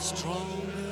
stronger.